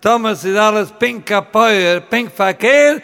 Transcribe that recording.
Thomas ist alles pink kapoyer, pink verkehr,